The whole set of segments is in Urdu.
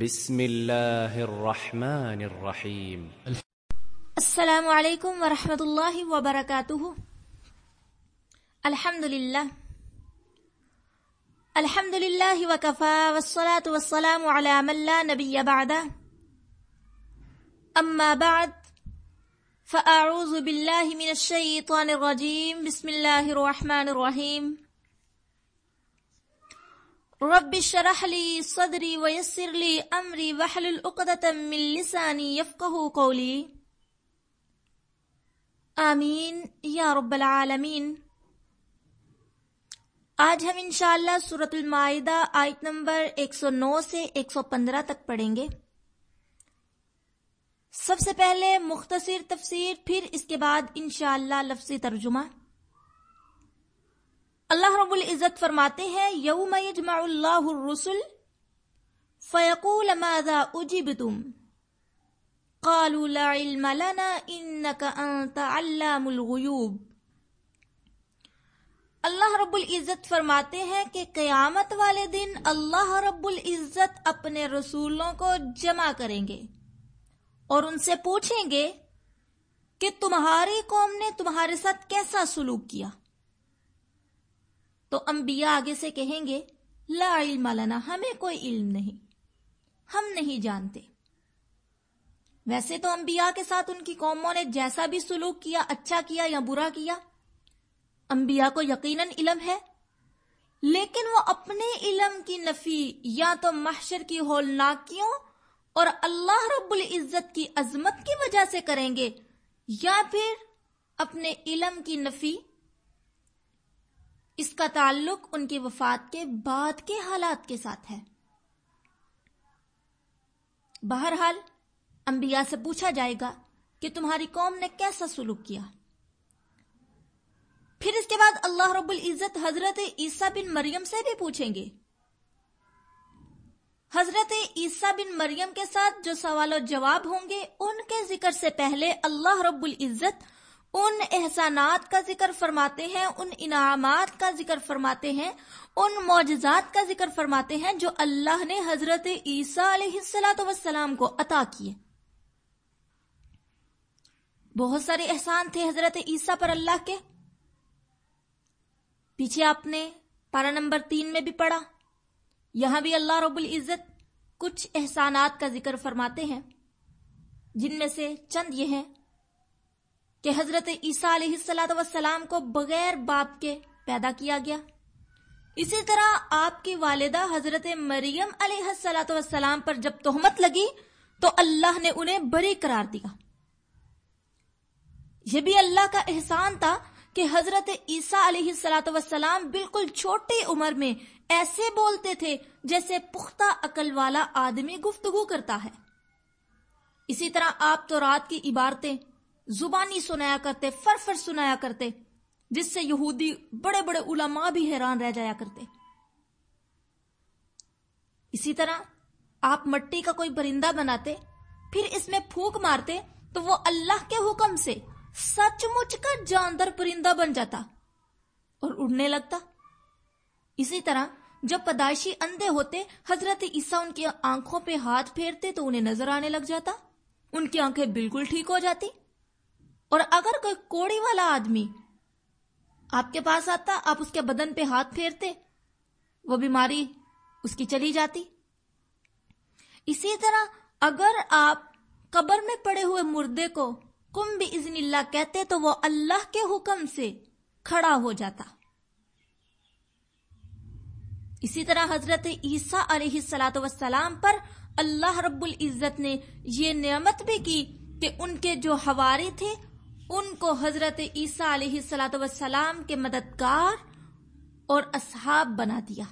بسم الله الرحمن الرحيم السلام علیکم ورحمۃ اللہ وبرکاتہ۔ الحمد للہ الحمد للہ وکفا والصلاة والسلام على من لا نبی بعد۔ اما بعد، فاعوذ باللہ من الشیطان الرجیم، بسم اللہ الرحمن الرحیم۔ رب اشرح لي صدري ويسر لي امري واحلل عقدة من لساني يفقهوا قولي آمین، یا رب العالمین۔ آج ہم انشاءاللہ سورت المائدہ آیت نمبر 109 سے 115 تک پڑھیں گے۔ سب سے پہلے مختصر تفسیر، پھر اس کے بعد انشاءاللہ لفظی ترجمہ۔ اللہ رب العزت فرماتے ہیں، یوم یجمع اللہ الرسل فیقول ماذا اجبتم؟ قالوا لا علم لنا انك انت علام الغیوب۔ اللہ رب العزت فرماتے ہیں کہ قیامت والے دن اللہ رب العزت اپنے رسولوں کو جمع کریں گے اور ان سے پوچھیں گے کہ تمہاری قوم نے تمہارے ساتھ کیسا سلوک کیا؟ تو انبیاء آگے سے کہیں گے، لا علم لنا، ہمیں کوئی علم نہیں، ہم نہیں جانتے۔ ویسے تو انبیاء کے ساتھ ان کی قوموں نے جیسا بھی سلوک کیا اچھا کیا یا برا کیا، انبیاء کو یقیناً علم ہے، لیکن وہ اپنے علم کی نفی یا تو محشر کی ہولناکیوں اور اللہ رب العزت کی عظمت کی وجہ سے کریں گے، یا پھر اپنے علم کی نفی اس کا تعلق ان کی وفات کے بعد کے حالات کے ساتھ ہے۔ بہرحال، انبیاء سے پوچھا جائے گا کہ تمہاری قوم نے کیسا سلوک کیا۔ پھر اس کے بعد اللہ رب العزت حضرت عیسیٰ بن مریم سے بھی پوچھیں گے۔ حضرت عیسیٰ بن مریم کے ساتھ جو سوال و جواب ہوں گے، ان کے ذکر سے پہلے اللہ رب العزت ان احسانات کا ذکر فرماتے ہیں، ان انعامات کا ذکر فرماتے ہیں، ان معجزات کا ذکر فرماتے ہیں جو اللہ نے حضرت عیسیٰ علیہ السلاۃ وسلام کو عطا کیے۔ بہت سارے احسان تھے حضرت عیسیٰ پر اللہ کے۔ پیچھے آپ نے پارا نمبر تین میں بھی پڑھا۔ یہاں بھی اللہ رب العزت کچھ احسانات کا ذکر فرماتے ہیں، جن میں سے چند یہ ہیں۔ کہ حضرت عیسیٰ علیہ السلاۃ وسلام کو بغیر باپ کے پیدا کیا گیا۔ اسی طرح آپ کی والدہ حضرت مریم علیہ السلاۃ وسلام پر جب تہمت لگی تو اللہ نے انہیں بری قرار دیا۔ یہ بھی اللہ کا احسان تھا کہ حضرت عیسیٰ علیہ السلاۃ وسلام بالکل چھوٹی عمر میں ایسے بولتے تھے جیسے پختہ عقل والا آدمی گفتگو کرتا ہے۔ اسی طرح آپ تو رات کی عبارتیں زبانی سنایا کرتے فر فر سنایا کرتے، جس سے یہودی بڑے بڑے علماء بھی حیران رہ جایا کرتے۔ اسی طرح آپ مٹی کا کوئی پرندہ بناتے، پھر اس میں پھونک مارتے، تو وہ اللہ کے حکم سے سچ مچ کا جاندر پرندہ بن جاتا اور اڑنے لگتا۔ اسی طرح جب پدائشی اندھے ہوتے، حضرت عیسیٰ ان کی آنکھوں پہ ہاتھ پھیرتے تو انہیں نظر آنے لگ جاتا، ان کی آنکھیں بالکل ٹھیک ہو جاتی۔ اور اگر کوئی کوڑی والا آدمی آپ کے پاس آتا، آپ اس کے بدن پہ ہاتھ پھیرتے، وہ بیماری اس کی چلی جاتی۔ اسی طرح اگر آپ قبر میں پڑے ہوئے مردے کو کم بھی ازن اللہ کہتے تو وہ اللہ کے حکم سے کھڑا ہو جاتا۔ اسی طرح حضرت عیسیٰ علیہ السلاۃ وسلام پر اللہ رب العزت نے یہ نعمت بھی کی کہ ان کے جو ہواری تھے ان کو حضرت عیسیٰ علیہ السلاۃ وسلام کے مددگار اور اصحاب بنا دیا۔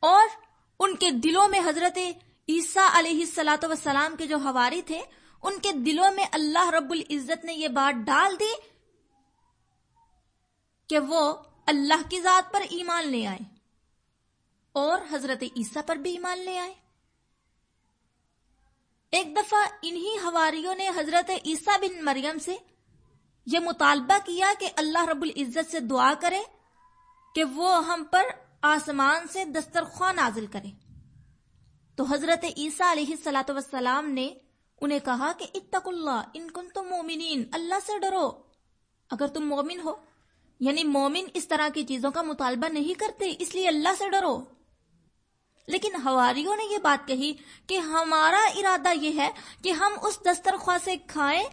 اور ان کے دلوں میں حضرت عیسیٰ علیہ السلاۃ وسلام کے جو ہواری تھے، ان کے دلوں میں اللہ رب العزت نے یہ بات ڈال دی کہ وہ اللہ کی ذات پر ایمان لے آئے اور حضرت عیسیٰ پر بھی ایمان لے آئے۔ ایک دفعہ انہی ہواریوں نے حضرت عیسیٰ بن مریم سے یہ مطالبہ کیا کہ اللہ رب العزت سے دعا کرے کہ وہ ہم پر آسمان سے دسترخوان نازل کرے۔ تو حضرت عیسیٰ علیہ سلاۃ وسلام نے انہیں کہا کہ اتق اللہ، ان کن تم مومنین، اللہ سے ڈرو۔ اگر تم مومن ہو یعنی مومن اس طرح کی چیزوں کا مطالبہ نہیں کرتے، اس لیے اللہ سے ڈرو۔ لیکن ہواریوں نے یہ بات کہی کہ ہمارا ارادہ یہ ہے کہ ہم اس دسترخواہ سے کھائیں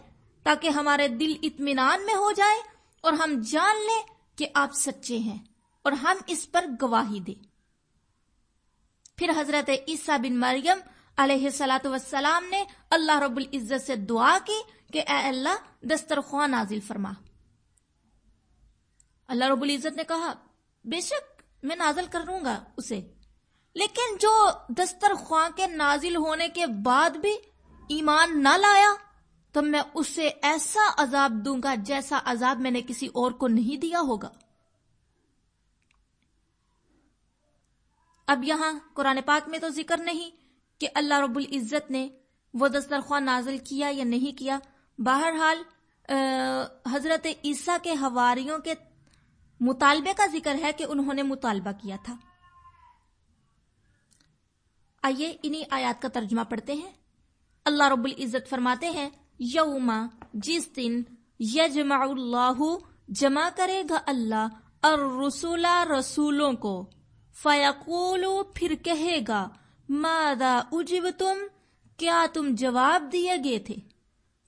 تاکہ ہمارے دل اطمینان میں ہو جائے اور ہم جان لیں کہ آپ سچے ہیں اور ہم اس پر گواہی دیں۔ پھر حضرت عیسیٰ بن مریم علیہ سلاۃ وسلام نے اللہ رب العزت سے دعا کی کہ اے اللہ دسترخواہ نازل فرما۔ اللہ رب العزت نے کہا، بے شک میں نازل کروں گا اسے۔ لیکن جو دسترخواں کے نازل ہونے کے بعد بھی ایمان نہ لایا، تو میں اسے ایسا عذاب دوں گا جیسا عذاب میں نے کسی اور کو نہیں دیا ہوگا۔ اب یہاں قرآن پاک میں تو ذکر نہیں کہ اللہ رب العزت نے وہ دسترخواں نازل کیا یا نہیں کیا۔ بہرحال حضرت عیسیٰ کے حواریوں کے مطالبے کا ذکر ہے کہ انہوں نے مطالبہ کیا تھا۔ آئیے انہی آیات کا ترجمہ پڑھتے ہیں۔ اللہ رب العزت فرماتے ہیں یوما جس دن یجمع اللہ، جمع کرے گا اللہ اور رسولہ رسولوں کو۔ فیقولو، پھر کہے گا مادا اجب تم کیا تم جواب دیے گئے تھے؟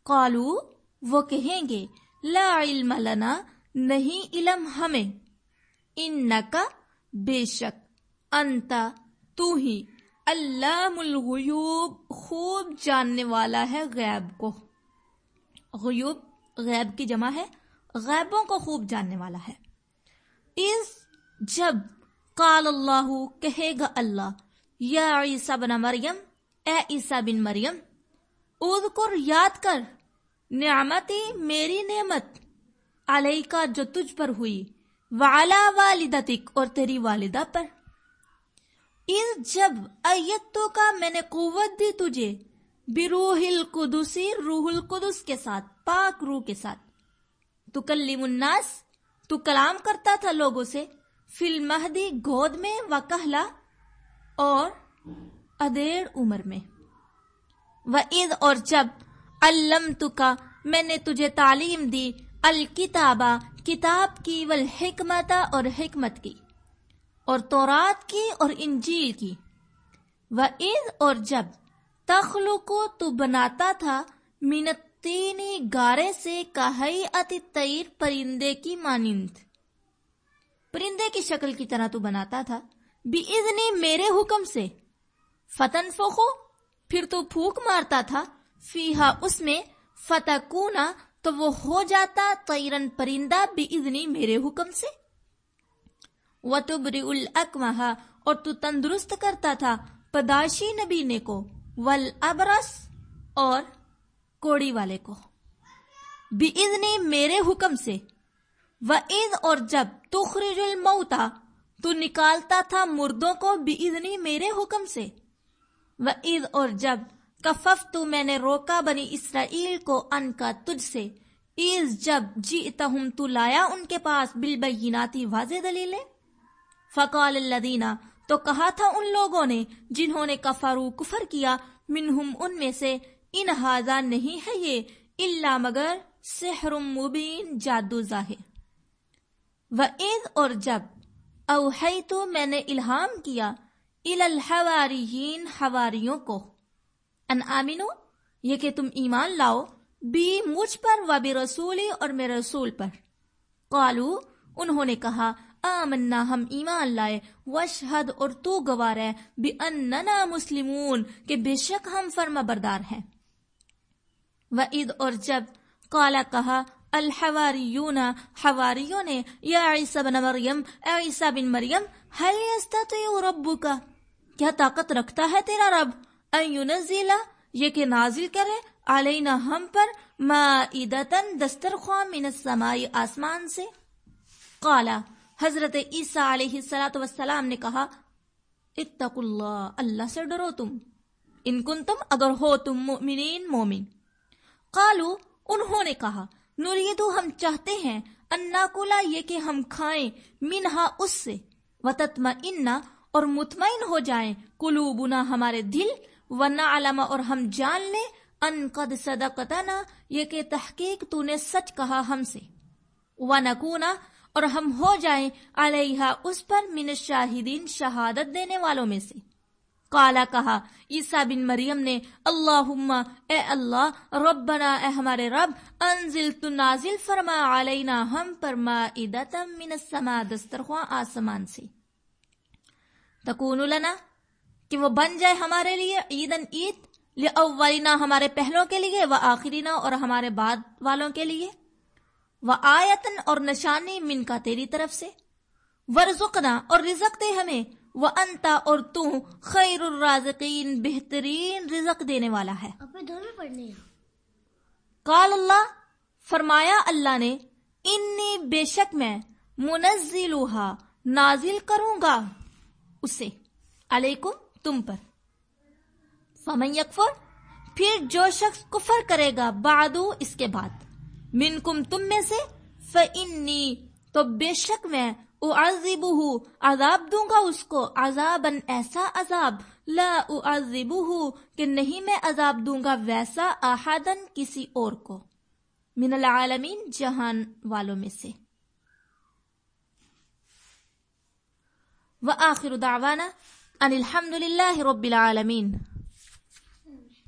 قالو، وہ کہیں گے، لا علم لنا، نہیں علم ہمیں۔ ان کا بے شک، انتا، تو ہی۔ اللہ الغیوب خوب جاننے والا ہے غیب کو۔ غیوب، غیب کی جمع ہے، غیبوں کو خوب جاننے والا ہے۔ اس جب قال اللہ، کہے گا اللہ، یا عیسیٰ بن مریم، اے عیسیٰ بن مریم، اذکر، یاد کر، نعمتی میری نعمت علیہ کا جو تجھ پر ہوئی وعلا والدتک اور تیری والدہ پر۔ جب ایتو کا میں نے قوت دی تجھے، بروح القدسی روح القدس کے ساتھ، پاک روح کے ساتھ۔ تو کلیم الناس، تو کلام کرتا تھا لوگوں سے فل مہدی گود میں و کہلا اور ادیڑ عمر میں۔ و عید اور جب علم تو کا میں نے تجھے تعلیم دی الکتابہ کتاب کی والحکمتا اور حکمت کی۔ اور تورات کی اور انجیل کی۔ و عید اور جب تخلق کو تو بناتا تھا منتینی گارے سے کہئی اتی تیر پرندے کی مانند۔ پرندے کی شکل کی طرح تو بناتا تھا۔ بھی میرے حکم سے۔ فتن فخو پھر تو پھوک مارتا تھا۔ فیہا اس میں فتح تو وہ ہو جاتا تیرن پرندہ بھی میرے حکم سے۔ وتبری الاکمہ اور تو تندرست کرتا تھا پداشی نبینے کو ول ابرس اور کوڑی والے کو۔ بزنی میرے حکم سے و عید اور جب تخرج الموتا تو نکالتا تھا مردوں کو بزنی میرے حکم سے۔ و عید اور جب کفف تو میں نے روکا بنی اسرائیل کو ان کا تجھ سے۔ عز جب جیتا ہوں تو لایا ان کے پاس بالبیناتی واضح دلیلیں۔ فقال الدینہ تو کہا تھا ان لوگوں نے جنہوں نے کفارو کفر کیا، منہم ان میں سے، ان ہاضا نہیں ہے یہ اللہ مگر سحر مبین جادو ظاہر۔ و عید اور جب اوہی تو میں نے الہام کیا الحواریین حواریوں کو۔ ان آمینو یہ کہ تم ایمان لاؤ بی مجھ پر و بی رسولی اور میرے رسول پر۔ قالو، انہوں نے کہا آمنا، ہم ایمان لائے۔ وشہد اور تو گوار ہے۔ بے اننا مسلمون، کہ بے شک ہم فرما بردار ہیں۔ وعید اور جب قالا کہا، الحواریون، حواریوں نے، یا عیسیٰ بن مریم، اے عیسیٰ بن مریم حل یستطیع ربکا کیا طاقت رکھتا ہے تیرا رب؟ ان ینزیلا یہ کہ نازل کرے، علینا ہم پر مائدتن دسترخوان من السمائی آسمان سے۔ قالا حضرت عیسیٰ علیہ السلاۃ وسلام نے کہا اتق اللہ اللہ سے ڈرو تم۔ ان کن تم اگر ہو تم مؤمنین، مومن۔ قالو انہوں نے کہا نوریدو ہم چاہتے ہیں انا کلا یہ کہ ہم کھائیں، منہا اس سے۔ وطتم اور مطمئن ہو جائیں، قلوبنا ہمارے دل ورنہ علامہ اور ہم جان لیں، ان قد صدقتنا، یہ کہ تحقیق تو نے سچ کہا ہم سے۔ ونکونا اور ہم ہو جائیں علیہ اس پر من شاہدین شہادت دینے والوں میں سے۔ کالا کہا، عیسیٰ بن مریم نے اللہ اے اللہ، ربنا، اے ہمارے رب انزل تو نازل فرما، علینا ہم پر مائدتا من السما دسترخواں آسمان سے۔ تکون لنا، کہ وہ بن جائے ہمارے لیے عیدن عید لأولینا ہمارے پہلوں کے لیے و آخرینا اور ہمارے بعد والوں کے لیے۔ و آیتن اور نشانی من کا تیری طرف سے۔ ورزقنا اور رزق دے ہمیں۔ وہ انتا اور تو خیر الرازقین بہترین رزق دینے والا ہے۔ کال اللہ فرمایا اللہ نے انی بے شک میں منزلوہا نازل کروں گا اسے۔ علیکم تم پر۔ فمن یکفر پھر جو شخص کفر کرے گا بعدو اس کے بعد۔ منکم تم میں سے فانی تو بے شک میں اعذبہ عذاب دوں گا اس کو، عذابا ایسا عذاب، لا اعذبہ کہ نہیں میں عذاب دوں گا ویسا احدن کسی اور کو۔ من العالمین جہان والوں میں سے۔ وآخر دعوانا ان الحمد للہ رب العالمین۔